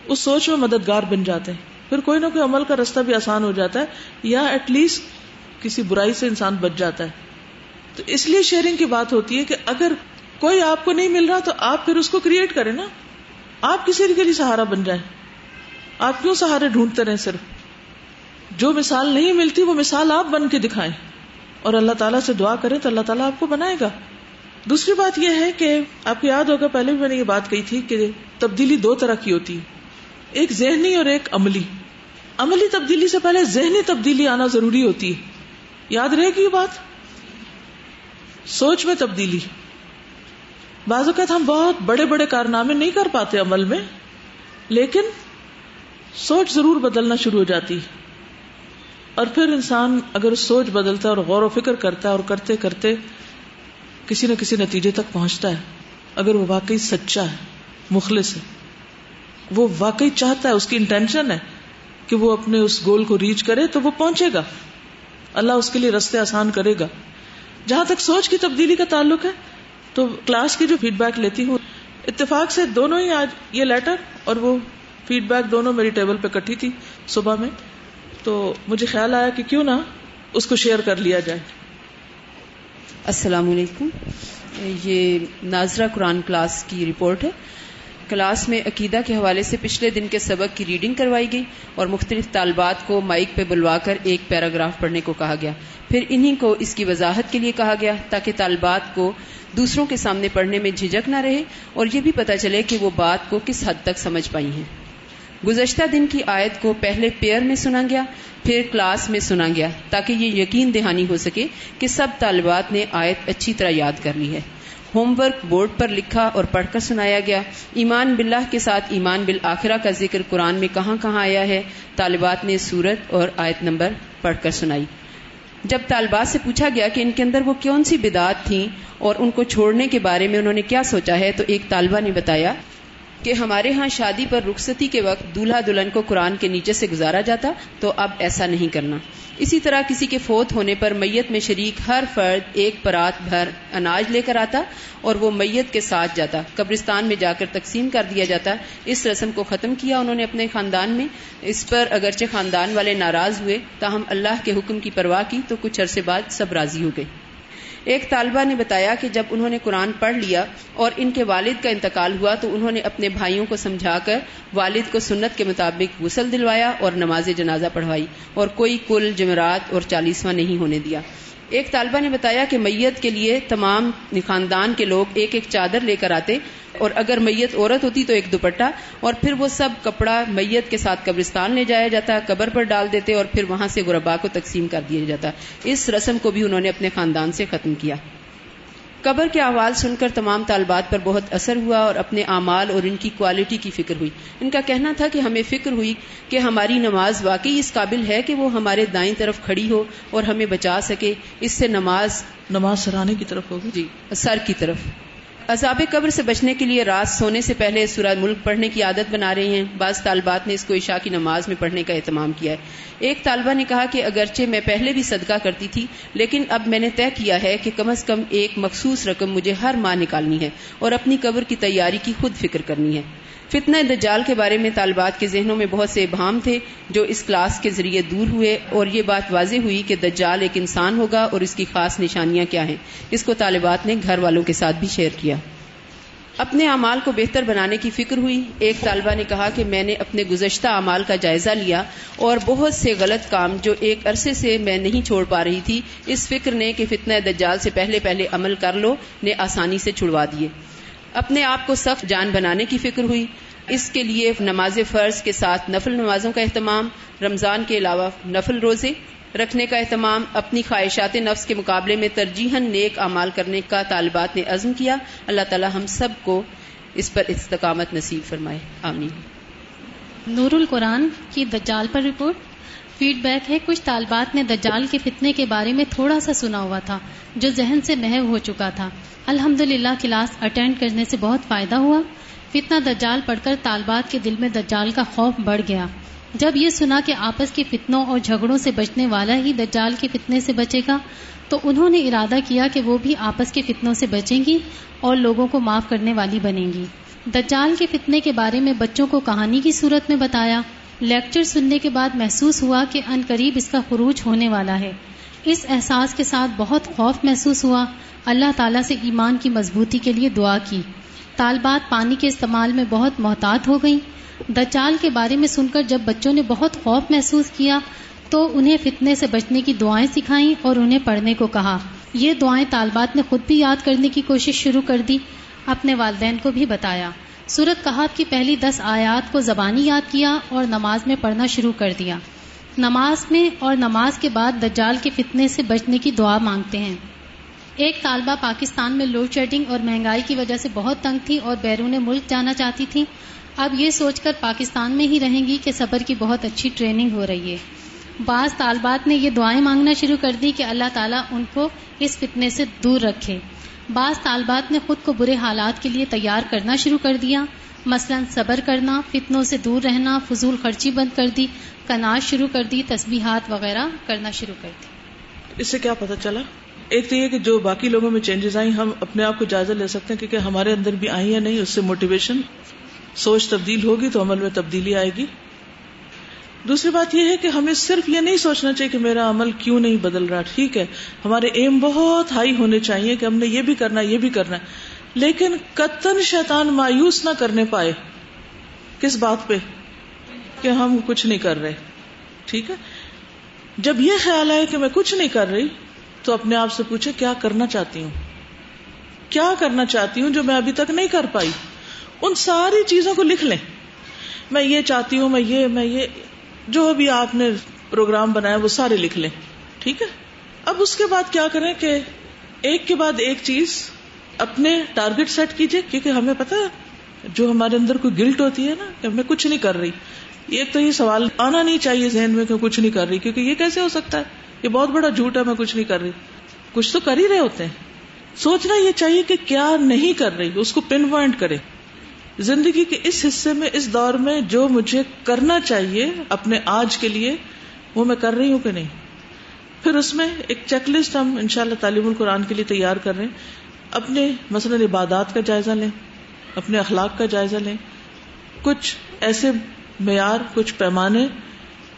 Speaker 1: اس سوچ میں مددگار بن جاتے ہیں۔ پھر کوئی نہ کوئی عمل کا رستہ بھی آسان ہو جاتا ہے یا ایٹ لیسٹ کسی برائی سے انسان بچ جاتا ہے۔ تو اس لیے شیئرنگ کی بات ہوتی ہے کہ اگر کوئی آپ کو نہیں مل رہا تو آپ پھر اس کو کریٹ کریں نا۔ آپ کسی کے لیے سہارا بن جائیں۔ آپ کیوں سہارے ڈھونڈتے رہیں صرف؟ جو مثال نہیں ملتی وہ مثال آپ بن کے دکھائیں۔ اور اللہ تعالیٰ سے دعا کریں تو اللہ تعالیٰ آپ کو بنائے گا۔ دوسری بات یہ ہے کہ آپ کو یاد ہوگا، پہلے بھی میں نے یہ بات کہی تھی کہ تبدیلی دو طرح کی ہوتی۔ ہے ایک ذہنی اور ایک عملی۔ عملی تبدیلی سے پہلے ذہنی تبدیلی آنا ضروری ہوتی۔ ہے یاد رہے گی یہ بات؟ سوچ میں تبدیلی۔ بعض اوقات ہم بہت بڑے بڑے کارنامے نہیں کر پاتے عمل میں، لیکن سوچ ضرور بدلنا شروع ہو جاتی۔ اور پھر انسان اگر سوچ بدلتا ہے اور غور و فکر کرتا ہے اور کرتے کرتے کسی نہ کسی نتیجے تک پہنچتا ہے، اگر وہ واقعی سچا ہے، مخلص ہے، وہ واقعی چاہتا ہے، اس کی انٹینشن ہے کہ وہ اپنے اس گول کو ریچ کرے تو وہ پہنچے گا۔ اللہ اس کے لیے رستے آسان کرے گا۔ جہاں تک سوچ کی تبدیلی کا تعلق ہے، تو کلاس کی جو فیڈ بیک لیتی ہوں، اتفاق سے دونوں ہی آج یہ لیٹر اور وہ فیڈ بیک دونوں میری ٹیبل پہ کٹھی تھی صبح میں۔ تو مجھے خیال آیا کہ کیوں نہ اس کو شیئر کر لیا جائے۔
Speaker 8: السلام علیکم۔ یہ ناظرہ قرآن کلاس کی رپورٹ ہے۔ کلاس میں عقیدہ کے حوالے سے پچھلے دن کے سبق کی ریڈنگ کروائی گئی اور مختلف طالبات کو مائک پہ بلوا کر ایک پیراگراف پڑھنے کو کہا گیا۔ پھر انہی کو اس کی وضاحت کے لیے کہا گیا تاکہ طالبات کو دوسروں کے سامنے پڑھنے میں جھجک نہ رہے اور یہ بھی پتا چلے کہ وہ بات کو کس حد تک سمجھ پائی ہیں۔ گزشتہ دن کی آیت کو پہلے پیئر میں سنا گیا، پھر کلاس میں سنا گیا، تاکہ یہ یقین دہانی ہو سکے کہ سب طالبات نے آیت اچھی طرح یاد کر لی ہے۔ ہوم ورک بورڈ پر لکھا اور پڑھ کر سنایا گیا، ایمان باللہ کے ساتھ ایمان بالآخرہ کا ذکر قرآن میں کہاں کہاں آیا ہے، طالبات نے سورت اور آیت نمبر پڑھ کر سنائی۔ جب طالبات سے پوچھا گیا کہ ان کے اندر وہ کون سی بدعت تھیں اور ان کو چھوڑنے کے بارے میں انہوں نے کیا سوچا ہے، تو ایک طالبہ نے بتایا کہ ہمارے ہاں شادی پر رخصتی کے وقت دلہا دلہن کو قرآن کے نیچے سے گزارا جاتا، تو اب ایسا نہیں کرنا۔ اسی طرح کسی کے فوت ہونے پر میت میں شریک ہر فرد ایک پرات بھر اناج لے کر آتا اور وہ میت کے ساتھ جاتا۔ قبرستان میں جا کر تقسیم کر دیا جاتا۔ اس رسم کو ختم کیا انہوں نے اپنے خاندان میں۔ اس پر اگرچہ خاندان والے ناراض ہوئے، تاہم اللہ کے حکم کی پرواہ کی تو کچھ عرصے بعد سب راضی ہو گئے۔ ایک طالبہ نے بتایا کہ جب انہوں نے قرآن پڑھ لیا اور ان کے والد کا انتقال ہوا تو انہوں نے اپنے بھائیوں کو سمجھا کر والد کو سنت کے مطابق غسل دلوایا اور نماز جنازہ پڑھوائی اور کوئی کل جمعرات اور چالیسواں نہیں ہونے دیا۔ ایک طالبہ نے بتایا کہ میت کے لیے تمام خاندان کے لوگ ایک ایک چادر لے کر آتے اور اگر میت عورت ہوتی تو ایک دوپٹہ اور پھر وہ سب کپڑا میت کے ساتھ قبرستان لے جایا جاتا، قبر پر ڈال دیتے اور پھر وہاں سے غربا کو تقسیم کر دیا جاتا۔ اس رسم کو بھی انہوں نے اپنے خاندان سے ختم کیا۔ قبر کے احوال سن کر تمام طالبات پر بہت اثر ہوا اور اپنے اعمال اور ان کی کوالٹی کی فکر ہوئی۔ ان کا کہنا تھا کہ ہمیں فکر ہوئی کہ ہماری نماز واقعی اس قابل ہے کہ وہ ہمارے دائیں طرف کھڑی ہو اور ہمیں بچا سکے۔ اس سے نماز
Speaker 1: نماز سرانے کی طرف ہوگی؟
Speaker 8: جی سر کی طرف۔ عذاب قبر سے بچنے کے لیے رات سونے سے پہلے سورہ ملک پڑھنے کی عادت بنا رہے ہیں۔ بعض طالبات نے اس کو عشاء کی نماز میں پڑھنے کا اہتمام کیا ہے۔ ایک طالبہ نے کہا کہ اگرچہ میں پہلے بھی صدقہ کرتی تھی، لیکن اب میں نے طے کیا ہے کہ کم از کم ایک مخصوص رقم مجھے ہر ماہ نکالنی ہے اور اپنی قبر کی تیاری کی خود فکر کرنی ہے۔ فتنہ دجال کے بارے میں طالبات کے ذہنوں میں بہت سے ابہام تھے جو اس کلاس کے ذریعے دور ہوئے اور یہ بات واضح ہوئی کہ دجال ایک انسان ہوگا اور اس کی خاص نشانیاں کیا ہیں۔ اس کو طالبات نے گھر والوں کے ساتھ بھی شیئر کیا۔ اپنے اعمال کو بہتر بنانے کی فکر ہوئی۔ ایک طالبہ نے کہا کہ میں نے اپنے گزشتہ اعمال کا جائزہ لیا اور بہت سے غلط کام جو ایک عرصے سے میں نہیں چھوڑ پا رہی تھی، اس فکر نے کہ فتنہ دجال سے پہلے پہلے عمل کر لو، نے آسانی سے چھڑوا دیے۔ اپنے آپ کو سخت جان بنانے کی فکر ہوئی۔ اس کے لیے نماز فرض کے ساتھ نفل نمازوں کا اہتمام، رمضان کے علاوہ نفل روزے رکھنے کا اہتمام اپنی خواہشات نفس کے مقابلے میں ترجیحاً نیک اعمال کرنے کا طالبات نے عزم کیا۔ اللہ تعالی ہم سب کو اس پر استقامت نصیب فرمائے۔ آمین۔
Speaker 9: نور القرآن کی دجال پر رپورٹ۔ فیڈ بیک ہے، کچھ طالبات نے دجال کے فتنے کے بارے میں تھوڑا سا سنا ہوا تھا، جو ذہن سے محو ہو چکا تھا۔ الحمد للہ کلاس اٹینڈ کرنے سے بہت فائدہ ہوا۔ فتنہ دجال پڑھ کر طالبات کے دل میں دجال کا خوف بڑھ گیا۔ جب یہ سنا کہ آپس کے فتنوں اور جھگڑوں سے بچنے والا ہی دجال کے فتنے سے بچے گا، تو انہوں نے ارادہ کیا کہ وہ بھی آپس کے فتنوں سے بچیں گی اور لوگوں کو معاف کرنے والی بنیں گی۔ دجال کے فتنے کے بارے میں بچوں کو کہانی کی صورت میں بتایا۔ لیکچر سننے کے بعد محسوس ہوا کہ ان قریب اس کا خروج ہونے والا ہے۔ اس احساس کے ساتھ بہت خوف محسوس ہوا۔ اللہ تعالیٰ سے ایمان کی مضبوطی کے لیے دعا کی۔ طالبات پانی کے استعمال میں بہت محتاط ہو گئیں۔ دچال کے بارے میں سن کر جب بچوں نے بہت خوف محسوس کیا تو انہیں فتنے سے بچنے کی دعائیں سکھائیں اور انہیں پڑھنے کو کہا۔ یہ دعائیں طالبات نے خود بھی یاد کرنے کی کوشش شروع کر دی، اپنے والدین کو بھی بتایا۔ سورت کہات کی پہلی دس آیات کو زبانی یاد کیا اور نماز میں پڑھنا شروع کر دیا۔ نماز میں اور نماز کے بعد دجال کے فتنے سے بچنے کی دعا مانگتے ہیں۔ ایک طالبہ پاکستان میں لوڈ شیڈنگ اور مہنگائی کی وجہ سے بہت تنگ تھی اور بیرون ملک جانا چاہتی تھی۔ اب یہ سوچ کر پاکستان میں ہی رہیں گی کہ صبر کی بہت اچھی ٹریننگ ہو رہی ہے۔ بعض طالبات نے یہ دعائیں مانگنا شروع کر دی کہ اللہ تعالیٰ ان کو اس فتنے سے دور رکھے۔ بعض طالبات نے خود کو برے حالات کے لیے تیار کرنا شروع کر دیا۔ مثلا صبر کرنا، فتنوں سے دور رہنا، فضول خرچی بند کر دی کناش شروع کر دی، تسبیحات وغیرہ کرنا شروع کر دی۔
Speaker 1: اس سے کیا پتا چلا؟ ایک تو یہ کہ جو باقی لوگوں میں چینجز آئی ہم اپنے آپ کو جائزہ لے سکتے ہیں کیونکہ ہمارے اندر بھی آئی یا نہیں، اس سے موٹیویشن سوچ تبدیل ہوگی تو عمل میں تبدیلی آئے گی۔ دوسری بات یہ ہے کہ ہمیں صرف یہ نہیں سوچنا چاہیے کہ میرا عمل کیوں نہیں بدل رہا۔ ٹھیک ہے، ہمارے ایم بہت ہائی ہونے چاہیے کہ ہم نے یہ بھی کرنا یہ بھی کرنا ہے۔ لیکن قطن شیطان مایوس نہ کرنے پائے۔ کس بات پہ؟ کہ ہم کچھ نہیں کر رہے۔ ٹھیک ہے؟ جب یہ خیال آئے کہ میں کچھ نہیں کر رہی، تو اپنے آپ سے پوچھے کیا کرنا چاہتی ہوں؟ کیا کرنا چاہتی ہوں جو میں ابھی تک نہیں کر پائی؟ ان ساری چیزوں کو لکھ لیں۔ میں یہ چاہتی ہوں، میں یہ میں یہ، جو بھی آپ نے پروگرام بنایا وہ سارے لکھ لیں۔ ٹھیک ہے؟ اب اس کے بعد کیا کریں کہ ایک کے بعد ایک چیز اپنے ٹارگیٹ سیٹ کیجیے کیونکہ ہمیں پتا ہے جو ہمارے اندر کوئی گلٹ ہوتی ہے نا، کہ میں کچھ نہیں کر رہی۔ ایک تو یہ سوال آنا نہیں چاہیے ذہن میں کہ کچھ نہیں کر رہی، کیونکہ یہ کیسے ہو سکتا ہے؟ یہ بہت بڑا جھوٹ ہے، میں کچھ نہیں کر رہی۔ کچھ تو کر ہی رہے ہوتے ہیں۔ سوچنا یہ چاہیے کہ کیا نہیں کر رہی، اس کو پن پوائنٹ کرے۔ زندگی کے اس حصے میں، اس دور میں جو مجھے کرنا چاہیے اپنے آج کے لیے، وہ میں کر رہی ہوں کہ نہیں؟ پھر اس میں ایک چیک لسٹ ہم ان شاء اللہ تعلیم القرآن کے لیے تیار کر رہے ہیں۔ اپنے مثلاً عبادات کا جائزہ لیں، اپنے اخلاق کا جائزہ لیں۔ کچھ ایسے معیار، کچھ پیمانے،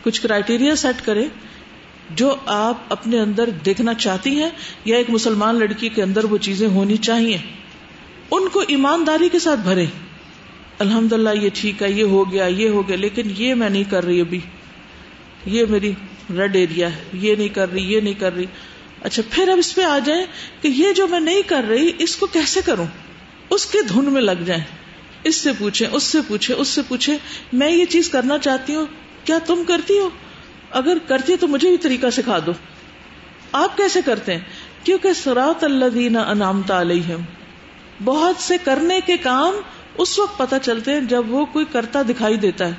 Speaker 1: کچھ کرائٹیریا سیٹ کریں جو آپ اپنے اندر دیکھنا چاہتی ہیں یا ایک مسلمان لڑکی کے اندر وہ چیزیں ہونی چاہیے۔ ان کو ایمانداری کے ساتھ بھرے الحمد للہ یہ ٹھیک ہے، یہ ہو گیا، یہ ہو گیا، لیکن یہ میں نہیں کر رہی ابھی۔ یہ میری ریڈ ایریا ہے، یہ نہیں کر رہی، یہ نہیں کر رہی۔ اچھا پھر اب اس پہ آ جائیں کہ یہ جو میں نہیں کر رہی، اس کو کیسے کروں؟ اس کے دھن میں لگ جائیں۔ اس سے پوچھے اس سے پوچھے اس سے پوچھے میں یہ چیز کرنا چاہتی ہوں، کیا تم کرتی ہو؟ اگر کرتی تو مجھے بھی طریقہ سکھا دو۔ آپ کیسے کرتے ہیں؟ کیونکہ سرات اللہ دینا انعامتا علیہم، بہت سے کرنے کے کام اس وقت پتا چلتے ہیں جب وہ کوئی کرتا دکھائی دیتا ہے۔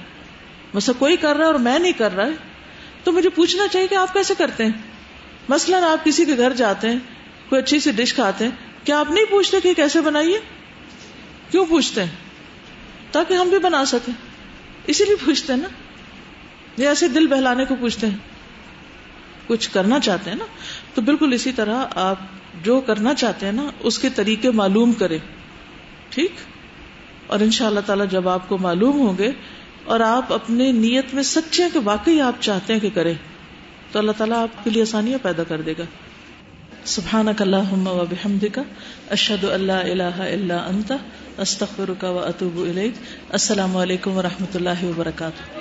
Speaker 1: مثلا کوئی کر رہا ہے اور میں نہیں کر رہا ہے، تو مجھے پوچھنا چاہیے کہ آپ کیسے کرتے ہیں؟ مثلاً آپ کسی کے گھر جاتے ہیں، کوئی اچھی سی ڈش کھاتے ہیں، کیا آپ نہیں پوچھتے کہ کیسے بنائیے کیوں پوچھتے ہیں؟ تاکہ ہم بھی بنا سکیں۔ اسی لیے پوچھتے ہیں نا۔ یہ ایسے دل بہلانے کو پوچھتے ہیں۔ کچھ کرنا چاہتے ہیں نا، تو بالکل اسی طرح آپ جو کرنا چاہتے ہیں نا، اس کے طریقے معلوم کرے ٹھیک؟ اور ان شاء اللہ تعالیٰ جب آپ کو معلوم ہوں گے اور آپ اپنے نیت میں سچے کہ واقعی آپ چاہتے ہیں کہ کریں، تو اللہ تعالیٰ آپ کے لیے آسانیاں پیدا کر دے گا۔ سبحان کا اشد اللہ اللہ اللہ انت استخر کا و اطوب السلام علیکم و رحمۃ اللہ وبرکاتہ۔